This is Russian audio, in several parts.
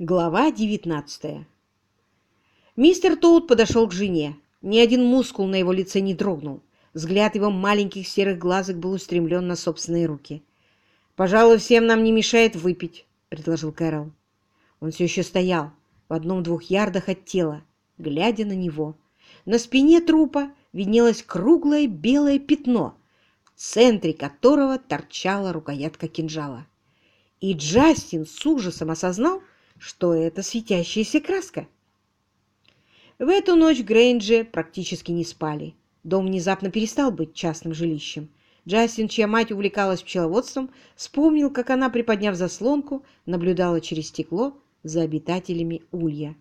Глава 19 Мистер Тоут подошел к жене. Ни один мускул на его лице не дрогнул. Взгляд его маленьких серых глазок был устремлен на собственные руки. «Пожалуй, всем нам не мешает выпить», — предложил Кэрол. Он все еще стоял в одном-двух ярдах от тела, глядя на него. На спине трупа виднелось круглое белое пятно, в центре которого торчала рукоятка кинжала. И Джастин с ужасом осознал, что это светящаяся краска. В эту ночь Грейнджи практически не спали. Дом внезапно перестал быть частным жилищем. Джастин, чья мать увлекалась пчеловодством, вспомнил, как она, приподняв заслонку, наблюдала через стекло за обитателями улья.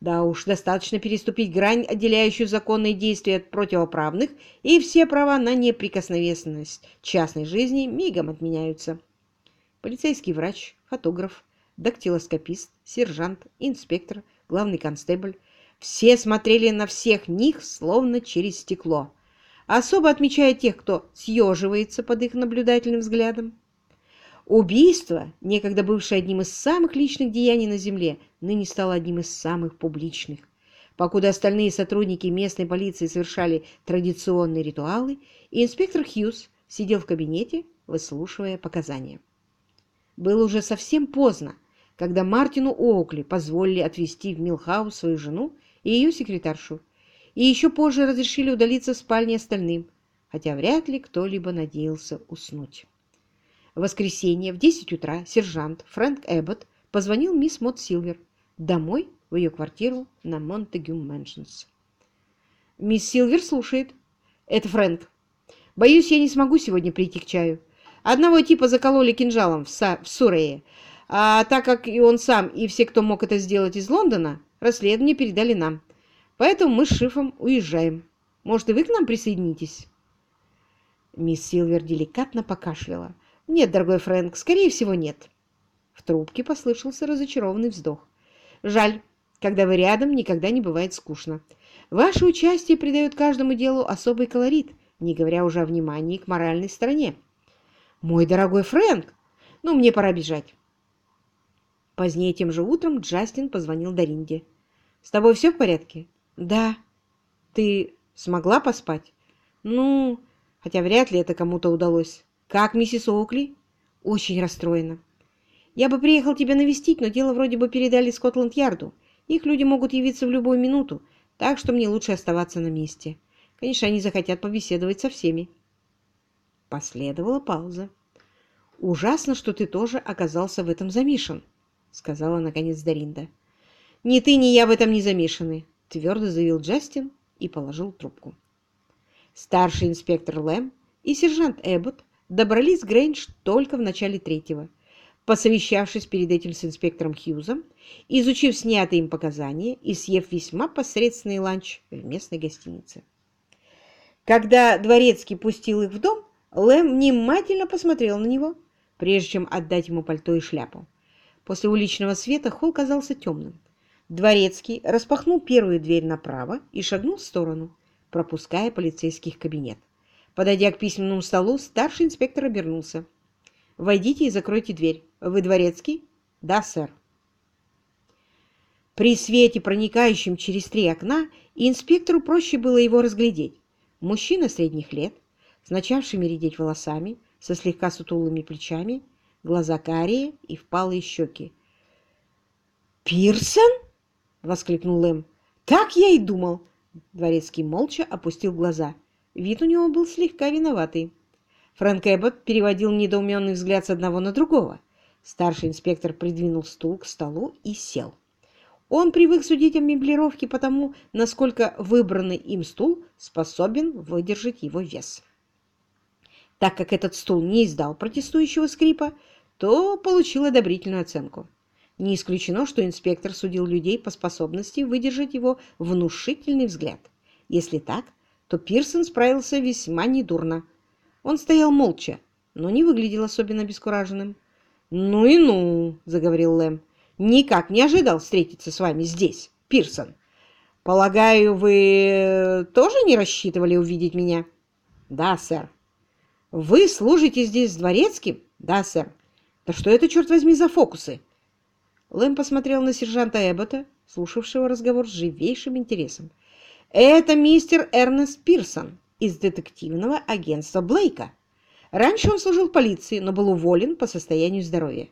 Да уж, достаточно переступить грань, отделяющую законные действия от противоправных, и все права на неприкосновенность частной жизни мигом отменяются. Полицейский врач, фотограф, дактилоскопист, сержант, инспектор, главный констебль. Все смотрели на всех них, словно через стекло, особо отмечая тех, кто съеживается под их наблюдательным взглядом. Убийство, некогда бывшее одним из самых личных деяний на Земле, ныне стало одним из самых публичных. Покуда остальные сотрудники местной полиции совершали традиционные ритуалы, инспектор Хьюз сидел в кабинете, выслушивая показания. Было уже совсем поздно, когда Мартину Оукли позволили отвезти в Милхаус свою жену и ее секретаршу, и еще позже разрешили удалиться в спальне остальным, хотя вряд ли кто-либо надеялся уснуть. В воскресенье в 10 утра сержант Фрэнк Эббот позвонил мисс Мод Силвер домой в ее квартиру на Монтегю Мэншнс. «Мисс Силвер слушает. Это Фрэнк. Боюсь, я не смогу сегодня прийти к чаю. Одного типа закололи кинжалом в, в Сурее, а так как и он сам, и все, кто мог это сделать из Лондона, расследование передали нам. Поэтому мы с Шифом уезжаем. Может, и вы к нам присоединитесь?» Мисс Силвер деликатно покашляла. «Нет, дорогой Фрэнк, скорее всего, нет». В трубке послышался разочарованный вздох. «Жаль, когда вы рядом, никогда не бывает скучно. Ваше участие придает каждому делу особый колорит, не говоря уже о внимании к моральной стороне». «Мой дорогой Фрэнк! Ну, мне пора бежать. Позднее тем же утром Джастин позвонил Даринде. «С тобой все в порядке?» «Да». «Ты смогла поспать?» «Ну, хотя вряд ли это кому-то удалось. Как миссис Оукли?» «Очень расстроена». «Я бы приехал тебя навестить, но дело вроде бы передали Скотланд-Ярду. Их люди могут явиться в любую минуту, так что мне лучше оставаться на месте. Конечно, они захотят побеседовать со всеми». Последовала пауза. «Ужасно, что ты тоже оказался в этом замешан», сказала наконец Даринда. «Ни ты, ни я в этом не замешаны», — твердо заявил Джастин и положил трубку. Старший инспектор Лэм и сержант Эббот добрались в Грейндж только в начале третьего, посовещавшись перед этим с инспектором Хьюзом, изучив снятые им показания и съев весьма посредственный ланч в местной гостинице. Когда Дворецкий пустил их в дом, Лэм внимательно посмотрел на него, прежде чем отдать ему пальто и шляпу. После уличного света холл казался темным. Дворецкий распахнул первую дверь направо и шагнул в сторону, пропуская полицейский в кабинет. Подойдя к письменному столу, старший инспектор обернулся. «Войдите и закройте дверь. Вы дворецкий?» «Да, сэр». При свете, проникающем через три окна, инспектору проще было его разглядеть. Мужчина средних лет, с начавшими редеть волосами, со слегка сутулыми плечами глаза карие и впалые щеки. «Пирсон?» — воскликнул Лэм. «Так я и думал!» Дворецкий молча опустил глаза. Вид у него был слегка виноватый. Фрэнк Эббот переводил недоуменный взгляд с одного на другого. Старший инспектор придвинул стул к столу и сел. Он привык судить о меблировке потому, насколько выбранный им стул способен выдержать его вес. Так как этот стул не издал протестующего скрипа, то получил одобрительную оценку. Не исключено, что инспектор судил людей по способности выдержать его внушительный взгляд. Если так, то Пирсон справился весьма недурно. Он стоял молча, но не выглядел особенно обескураженным. «Ну и ну!» — заговорил Лэм. «Никак не ожидал встретиться с вами здесь, Пирсон. Полагаю, вы тоже не рассчитывали увидеть меня?» «Да, сэр». «Вы служите здесь дворецким?» «Да, сэр». Да что это, черт возьми, за фокусы? Лэм посмотрел на сержанта Эббота, слушавшего разговор с живейшим интересом. «Это мистер Эрнест Пирсон из детективного агентства Блейка. Раньше он служил полиции, но был уволен по состоянию здоровья».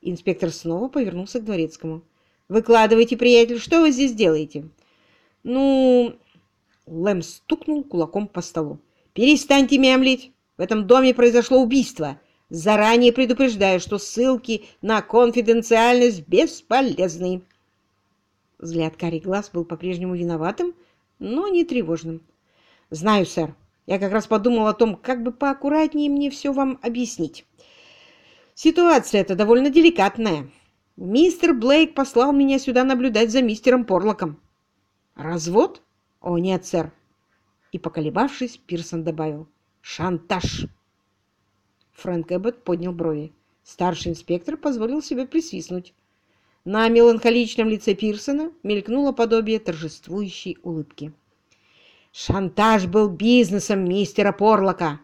Инспектор снова повернулся к дворецкому. «Выкладывайте, приятель, что вы здесь делаете?» «Ну...» Лэм стукнул кулаком по столу. «Перестаньте мямлить! В этом доме произошло убийство. Заранее предупреждаю, что ссылки на конфиденциальность бесполезны». Взгляд карий глаз был по-прежнему виноватым, но не тревожным. «Знаю, сэр. Я как раз подумал о том, как бы поаккуратнее мне все вам объяснить. Ситуация эта довольно деликатная. Мистер Блейк послал меня сюда наблюдать за мистером Порлоком. Развод? О, нет, сэр. И, поколебавшись, Пирсон добавил. Шантаж. Фрэнк Эббот поднял брови. Старший инспектор позволил себе присвистнуть. На меланхоличном лице Пирсона мелькнуло подобие торжествующей улыбки. «Шантаж был бизнесом мистера Порлока.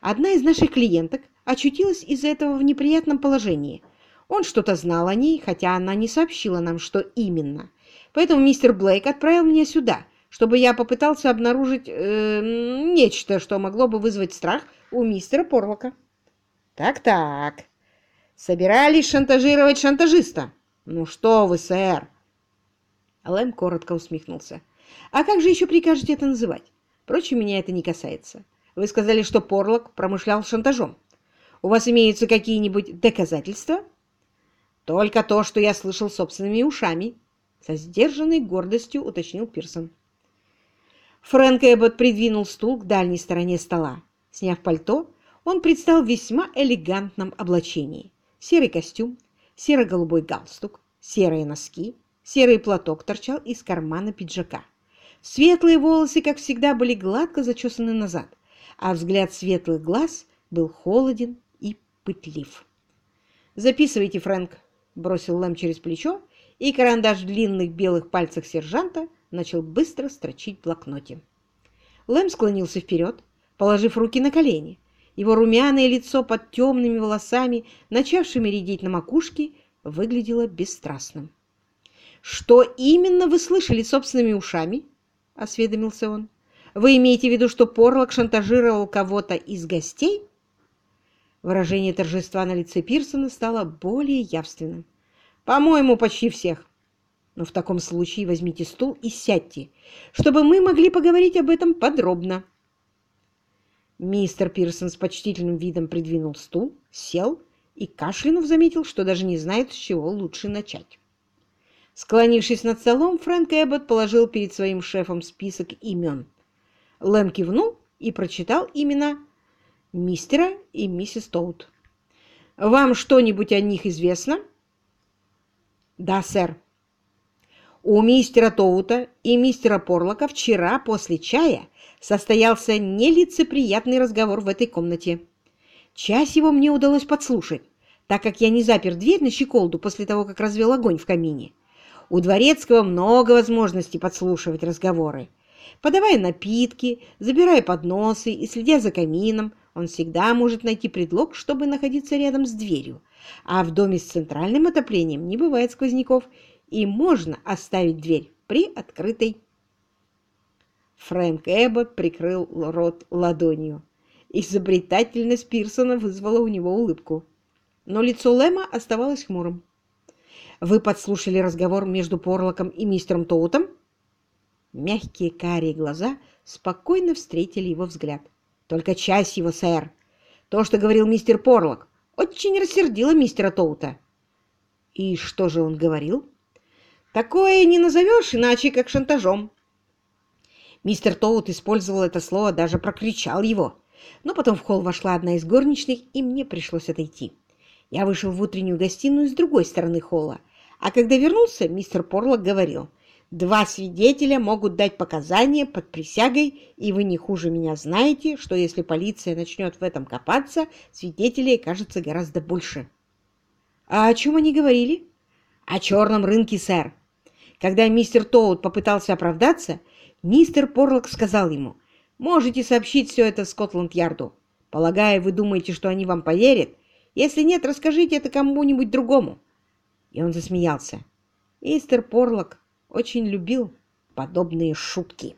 Одна из наших клиенток очутилась из-за этого в неприятном положении. Он что-то знал о ней, хотя она не сообщила нам, что именно. Поэтому мистер Блейк отправил меня сюда, чтобы я попытался обнаружить э, нечто, что могло бы вызвать страх у мистера Порлока. Так-так. Собирались шантажировать шантажиста. Ну что вы, сэр? Лэм коротко усмехнулся. А как же еще прикажете это называть? Впрочем, меня это не касается. Вы сказали, что Порлок промышлял шантажом. У вас имеются какие-нибудь доказательства? Только то, что я слышал собственными ушами, со сдержанной гордостью уточнил Пирсон. Фрэнк Эббот придвинул стул к дальней стороне стола. Сняв пальто, он предстал в весьма элегантном облачении. Серый костюм, серо-голубой галстук, серые носки, серый платок торчал из кармана пиджака. Светлые волосы, как всегда, были гладко зачесаны назад, а взгляд светлых глаз был холоден пытлив. «Записывайте, Фрэнк», — бросил Лэм через плечо, и карандаш в длинных белых пальцах сержанта начал быстро строчить в блокноте. Лэм склонился вперед, положив руки на колени. Его румяное лицо под темными волосами, начавшими редеть на макушке, выглядело бесстрастным. «Что именно вы слышали собственными ушами?» — осведомился он. «Вы имеете в виду, что Порлок шантажировал кого-то из гостей?» Выражение торжества на лице Пирсона стало более явственным. «По-моему, почти всех. Но в таком случае возьмите стул и сядьте, чтобы мы могли поговорить об этом подробно». Мистер Пирсон с почтительным видом придвинул стул, сел и, кашлянув, заметил, что даже не знает, с чего лучше начать. Склонившись над столом, Фрэнк Эббот положил перед своим шефом список имен. Лэм кивнул и прочитал имена мистера и миссис Тоут. Вам что-нибудь о них известно? Да, сэр. У мистера Тоута и мистера Порлока вчера после чая состоялся нелицеприятный разговор в этой комнате. Часть его мне удалось подслушать, так как я не запер дверь на щеколду после того, как развел огонь в камине. У Дворецкого много возможностей подслушивать разговоры. Подавая напитки, забирая подносы и следя за камином, он всегда может найти предлог, чтобы находиться рядом с дверью. А в доме с центральным отоплением не бывает сквозняков, и можно оставить дверь при открытой. Фрэнк Эббот прикрыл рот ладонью. Изобретательность Пирсона вызвала у него улыбку. Но лицо Лэма оставалось хмурым. «Вы подслушали разговор между Порлоком и мистером Тоутом?» Мягкие карие глаза спокойно встретили его взгляд. Только часть его, сэр. То, что говорил мистер Порлок, очень рассердило мистера Тоута. И что же он говорил? Такое не назовешь иначе, как шантажом. Мистер Тоут использовал это слово, даже прокричал его. Но потом в холл вошла одна из горничных, и мне пришлось отойти. Я вышел в утреннюю гостиную с другой стороны холла, а когда вернулся, мистер Порлок говорил, Два свидетеля могут дать показания под присягой, и вы не хуже меня знаете, что если полиция начнет в этом копаться, свидетелей кажется гораздо больше. А о чем они говорили? О черном рынке, сэр. Когда мистер Тоут попытался оправдаться, мистер Порлок сказал ему, «Можете сообщить все это Скотланд-Ярду. Полагаю, вы думаете, что они вам поверят? Если нет, расскажите это кому-нибудь другому». И он засмеялся. Мистер Порлок очень любил подобные шутки.